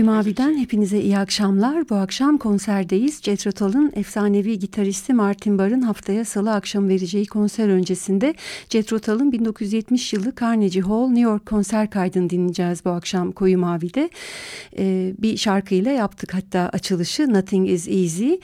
Koyu Mavi'den hepinize iyi akşamlar. Bu akşam konserdeyiz. Jethro Tull'ın efsanevi gitaristi Martin Barr'ın haftaya salı akşam vereceği konser öncesinde Jethro Tull'ın 1970 yılı Carnegie Hall New York konser kaydını dinleyeceğiz bu akşam Koyu Mavi'de. Ee, bir şarkıyla yaptık hatta açılışı Nothing is Easy.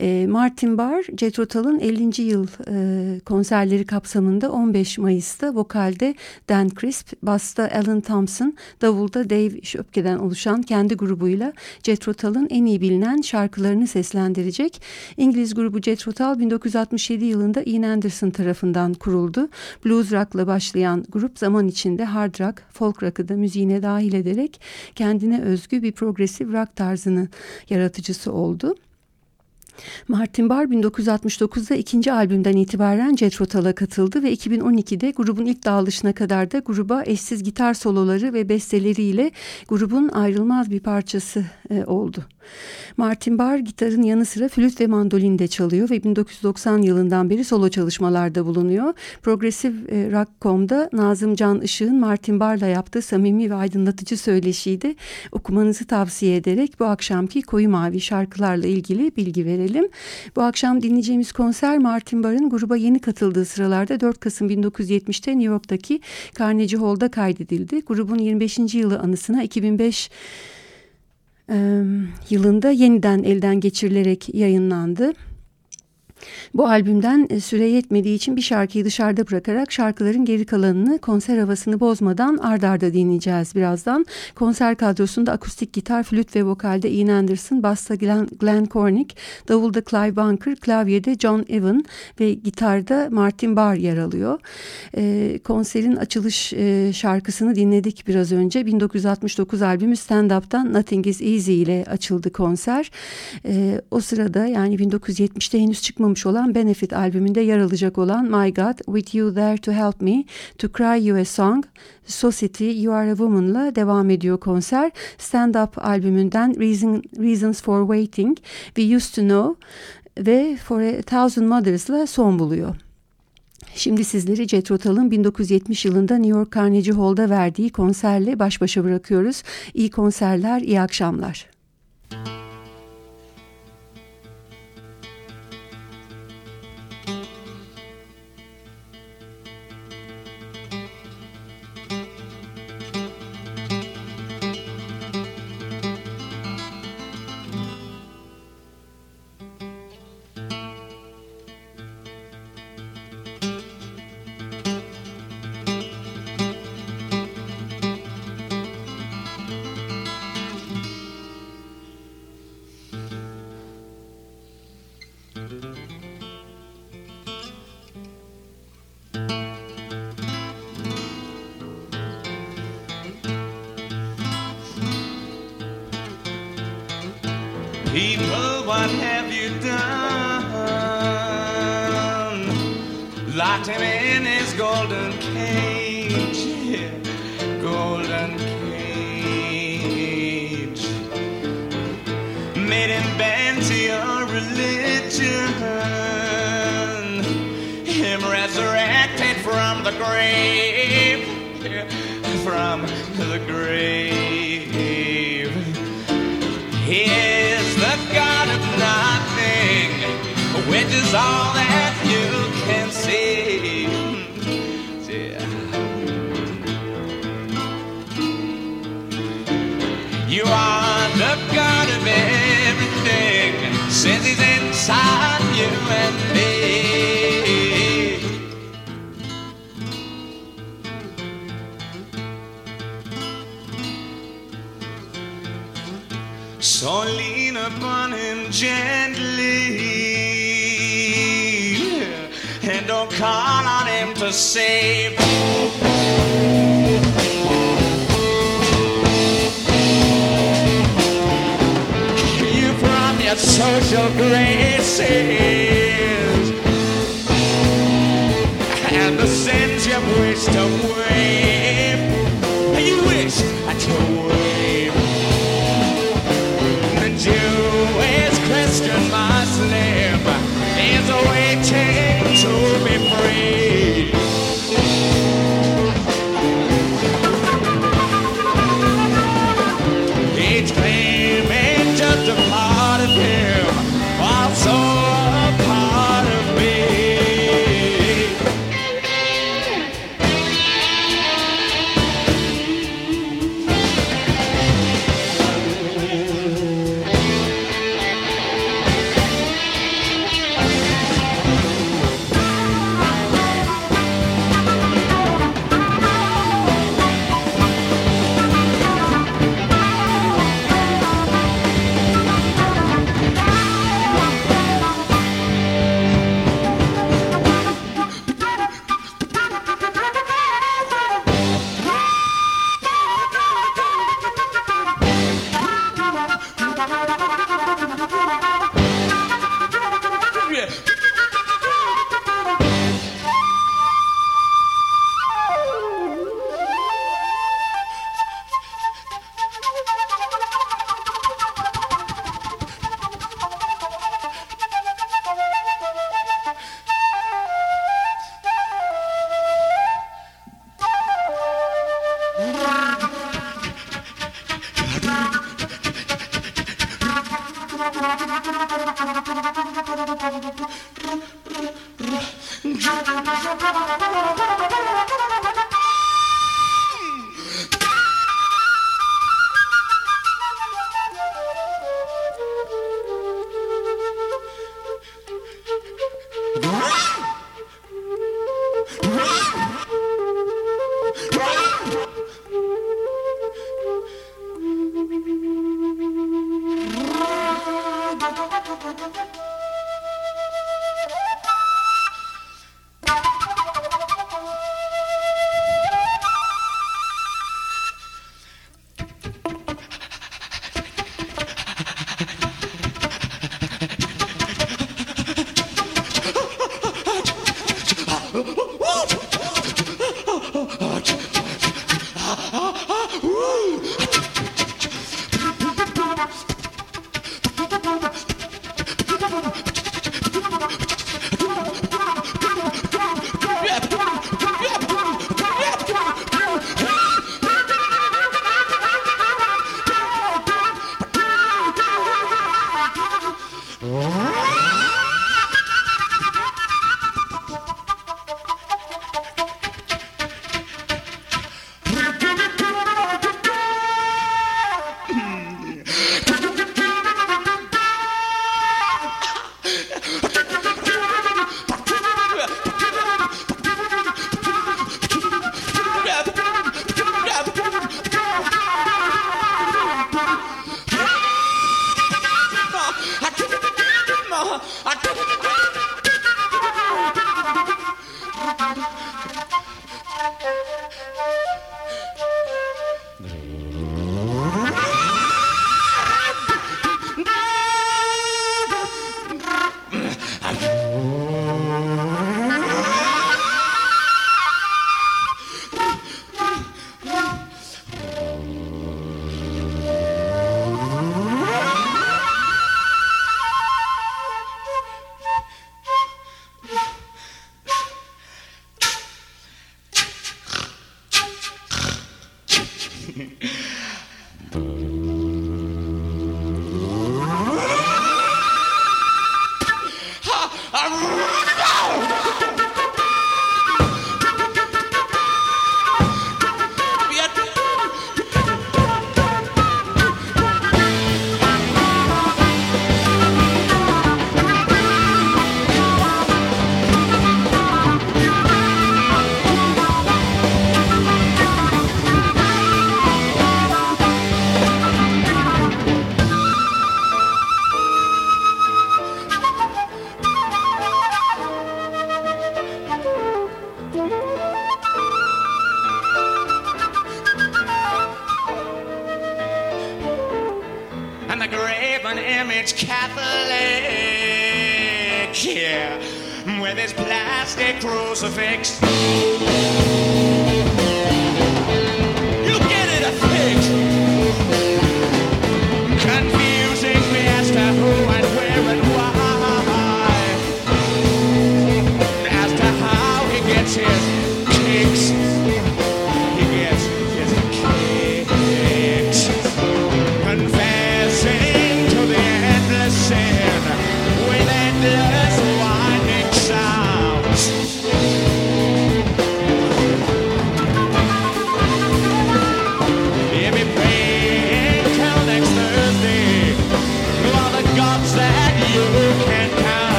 Ee, Martin Barr, Jethro Tull'ın 50. yıl e, konserleri kapsamında 15 Mayıs'ta vokalde Dan Crisp, basta Alan Thompson, davulda Dave Schöpke'den oluşan kendi grubuyla Jethro Tull'ın en iyi bilinen şarkılarını seslendirecek. İngiliz grubu Jethro Tull 1967 yılında Ian Anderson tarafından kuruldu. Blues rock'la başlayan grup zaman içinde hard rock, folk rock'ı da müziğine dahil ederek kendine özgü bir progresif rock tarzını yaratıcısı oldu. Martin Barr 1969'da ikinci albümden itibaren Tull'a katıldı ve 2012'de grubun ilk dağılışına kadar da gruba eşsiz gitar soloları ve besteleriyle grubun ayrılmaz bir parçası e, oldu. Martin Barr gitarın yanı sıra flüt ve mandolin de çalıyor ve 1990 yılından beri solo çalışmalarda bulunuyor. Progressive e, Rock.com'da Nazım Can Işık'ın Martin Barr'la yaptığı samimi ve aydınlatıcı söyleşiyi de okumanızı tavsiye ederek bu akşamki Koyu Mavi şarkılarla ilgili bilgi verelim. Bu akşam dinleyeceğimiz konser Martin Barr'ın gruba yeni katıldığı sıralarda 4 Kasım 1970'te New York'taki Carnegie Hall'da kaydedildi. Grubun 25. yılı anısına 2005 yılında yeniden elden geçirilerek yayınlandı. Bu albümden e, süre yetmediği için bir şarkıyı dışarıda bırakarak şarkıların geri kalanını konser havasını bozmadan ard arda dinleyeceğiz birazdan. Konser kadrosunda akustik gitar, flüt ve vokalde Ian Anderson, basta Glenn, Glenn Cornick, davulda Clive Bunker, klavyede John Evan ve gitarda Martin Barr yer alıyor. E, konserin açılış e, şarkısını dinledik biraz önce. 1969 albümü Stand Up'tan Nothing Is Easy ile açıldı konser. E, o sırada yani 1970'te henüz çıkmamış olan Benefit albümünde yer alacak olan My God, With You There To Help Me, To Cry You A Song, Society, You Are A Woman'la devam ediyor konser. Stand Up albümünden Reason, Reasons For Waiting, We Used To Know ve For A Thousand Mothers'la son buluyor. Şimdi sizleri Jethro Tull'ın 1970 yılında New York Carnegie Hall'da verdiği konserle baş başa bırakıyoruz. İyi konserler, iyi akşamlar. Müzik what have you done? Locked him in don't call on him to save. You from your social graces and the sins you've wished away. You wish that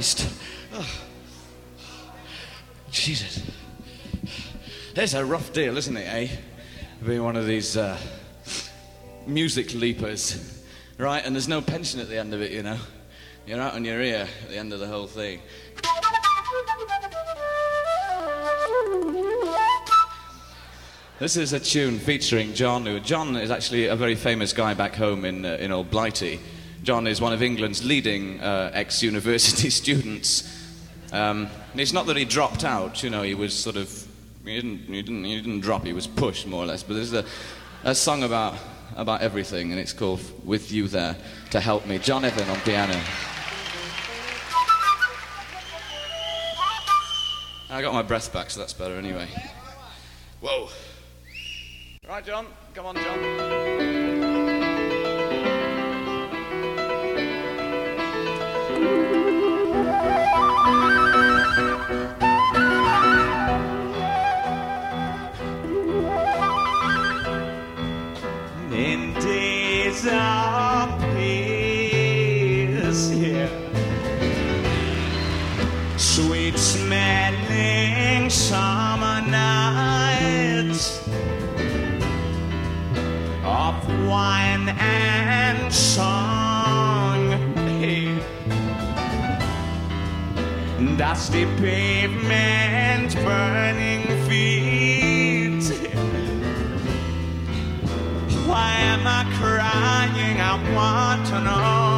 Christ. Oh. Jesus. It's a rough deal, isn't it, eh? Being one of these uh, music leapers, right? And there's no pension at the end of it, you know. You're out on your ear at the end of the whole thing. This is a tune featuring John. John is actually a very famous guy back home in uh, in Old Blighty. John is one of England's leading uh, ex-university students. Um, it's not that he dropped out. You know, he was sort of he didn't he didn't he didn't drop. He was pushed more or less. But there's a, a song about about everything, and it's called "With You There to Help Me." John Evan on piano. I got my breath back, so that's better anyway. Whoa. Right, John. Come on, John. And song, hey. Dusty pavement, burning feet. Why am I crying? I want to know.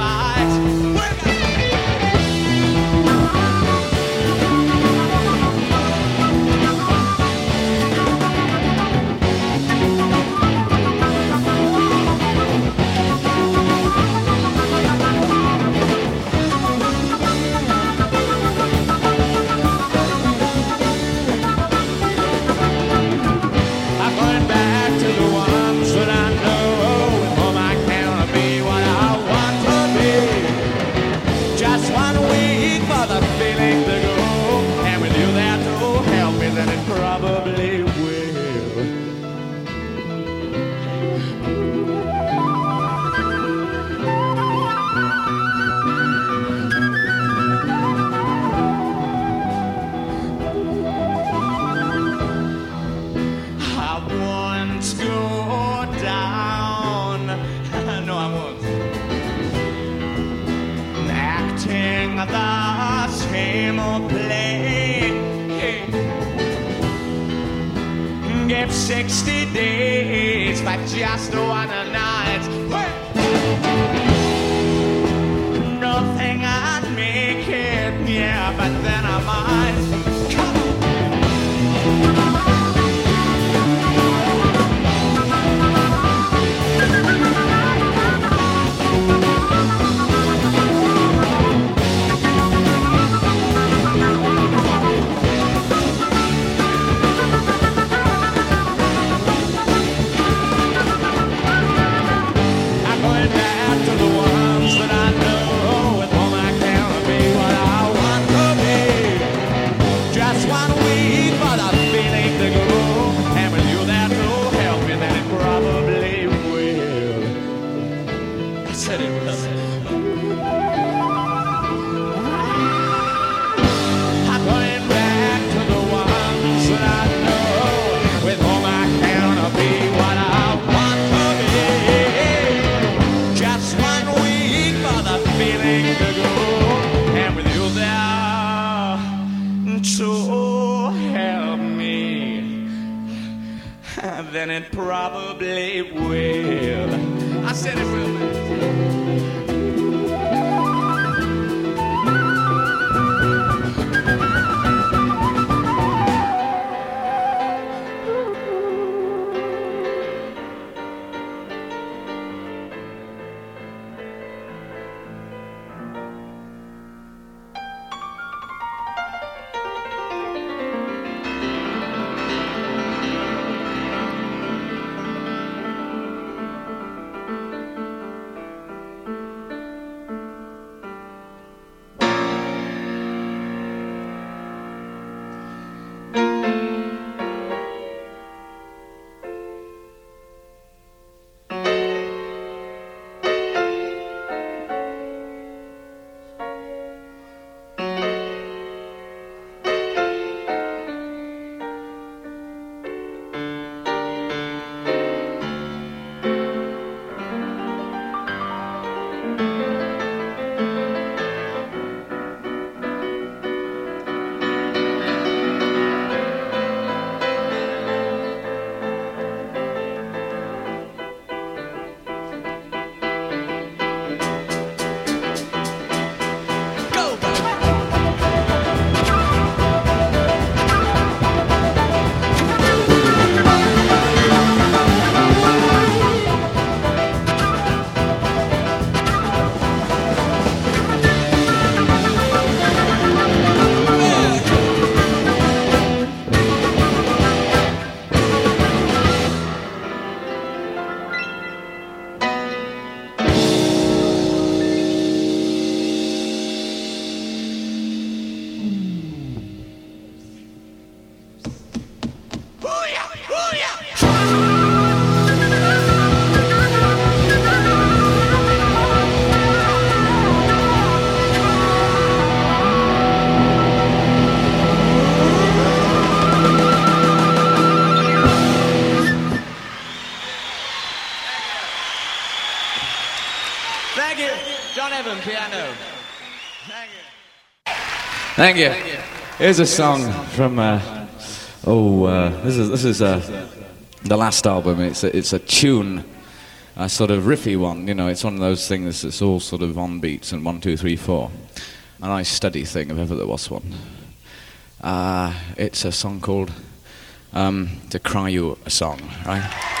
Lose Thank you. Here's a song from. Uh, oh, uh, this is this is uh, the last album. It's a, it's a tune, a sort of riffy one. You know, it's one of those things that's all sort of on beats and one, two, three, four. A nice steady thing, if ever there was one. Uh, it's a song called um, "To Cry You a Song," right?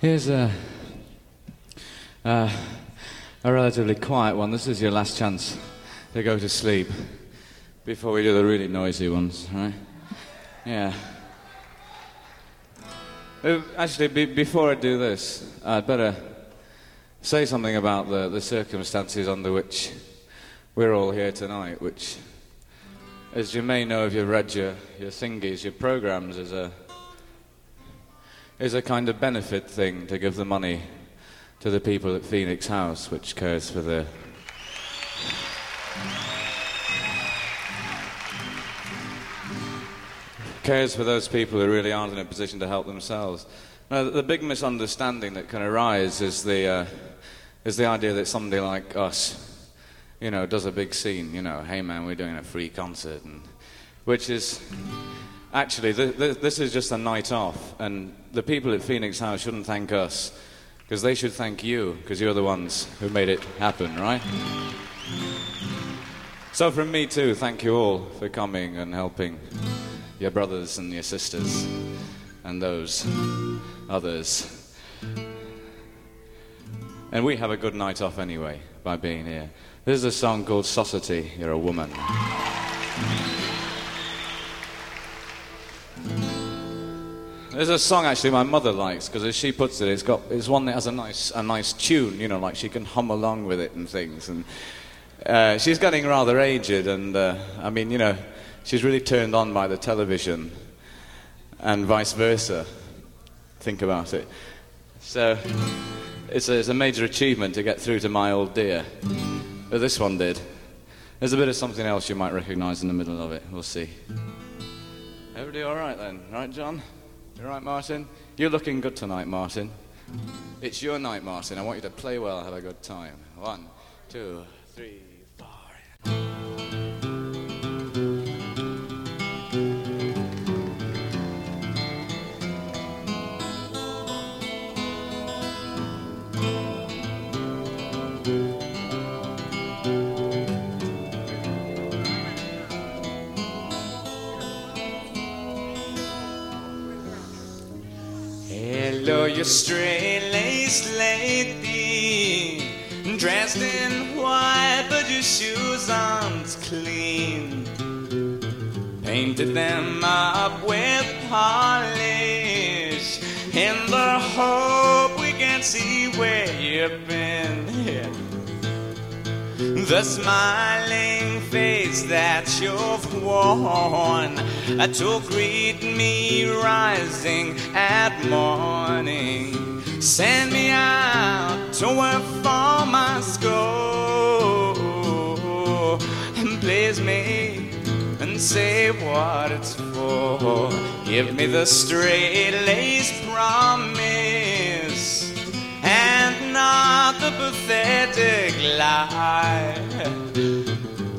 Here's a, a relatively quiet one. This is your last chance to go to sleep before we do the really noisy ones, right? Yeah. Uh, Actually, be, before I do this, I'd better say something about the, the circumstances under which we're all here tonight, which, as you may know if you've read your, your thingies, your programs, is a, is a kind of benefit thing to give the money to the people at Phoenix House, which cares for the. cares for those people who really aren't in a position to help themselves. Now, the, big misunderstanding that can arise is the, uh, is the idea that somebody like us, you know, does a big scene, you know, hey man, we're doing a free concert, and, which is actually, th- th- this is just a night off, and the people at Phoenix House shouldn't thank us, because they should thank you, because you're the ones who made it happen, right? So, from me too, thank you all for coming and helping your brothers and your sisters and those others. And we have a good night off anyway by being here. This is a song called Society, You're a Woman. There's a song actually my mother likes because as she puts it, it's got it's one that has a nice a nice tune, you know, like she can hum along with it and things. And uh, she's getting rather aged, and uh, I mean, you know, she's really turned on by the television, and vice versa. Think about it. So it's a, it's a major achievement to get through to my old dear. But this one did. There's a bit of something else you might recognise in the middle of it. We'll see. Everybody all right then? Right, John? You all right, Martin? You're looking good tonight, Martin. It's your night, Martin. I want you to play well, have a good time. One, two, three, You straight-laced lady, dressed in white, but your shoes aren't clean. Painted them up with polish, in the hope we can see where you've been. Yeah. The smiling face that you've worn uh, to greet me rising at morning. Send me out to where for my school and please me and say what it's for. Give me the straight lace promise pathetic lie.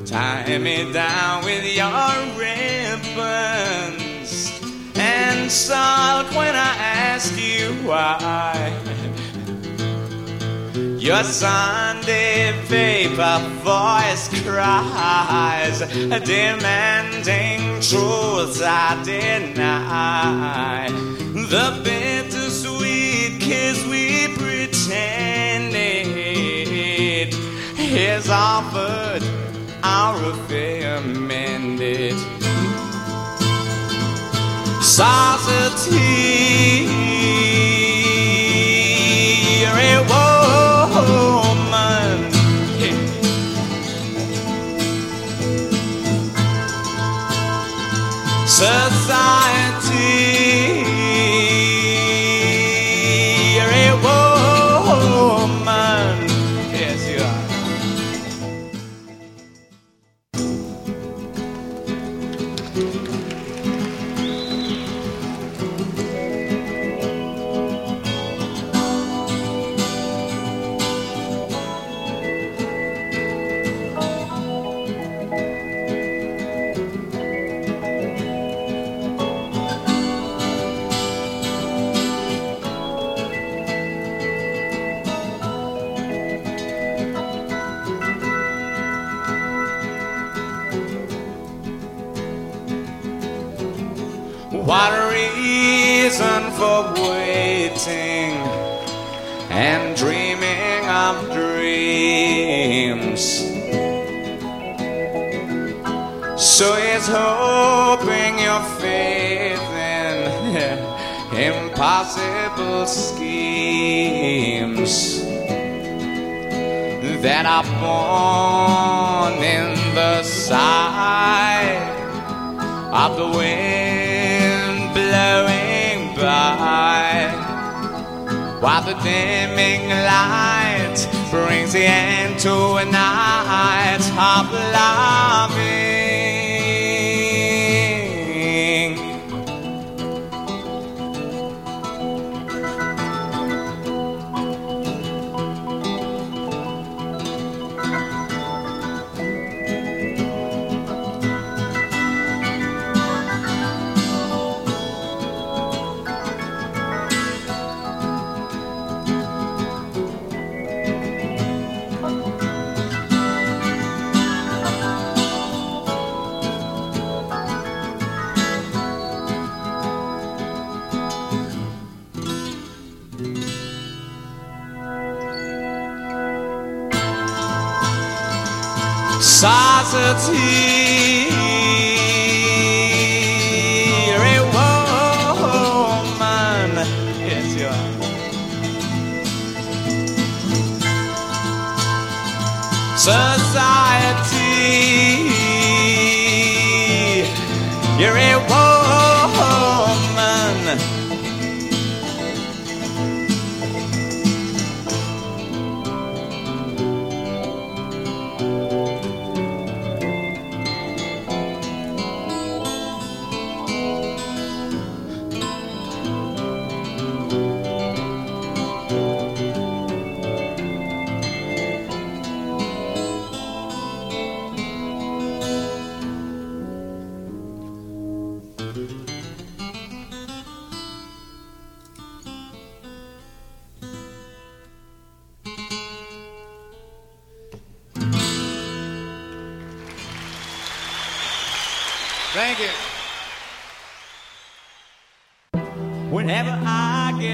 Tie me down with your ribbons and sulk when I ask you why. Your Sunday paper voice cries, demanding truths I deny. The is offered, our affair mended. Society, waiting and dreaming of dreams. So he's hoping your faith in impossible schemes that are born in the sight of the wind while the dimming light brings the end to a night of loving. Society.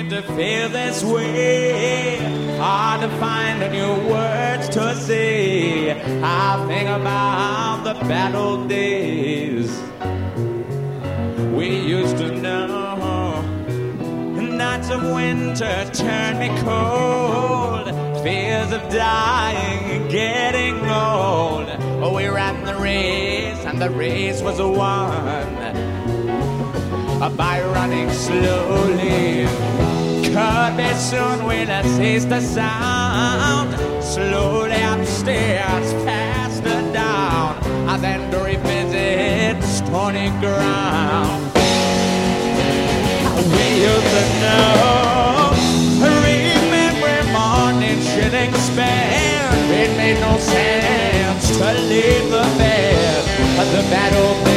To feel this way, hard to find a new words to say. I think about the battle days we used to know. Nights of winter turn me cold. Fears of dying, getting old. Oh, we ran the race, and the race was won by running slowly. Cut me soon when I taste the sound. Slowly upstairs, faster down, I then revisit stony ground. We used to know. Remember morning shilling spent. It made no sense to leave the bed. The battle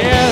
for,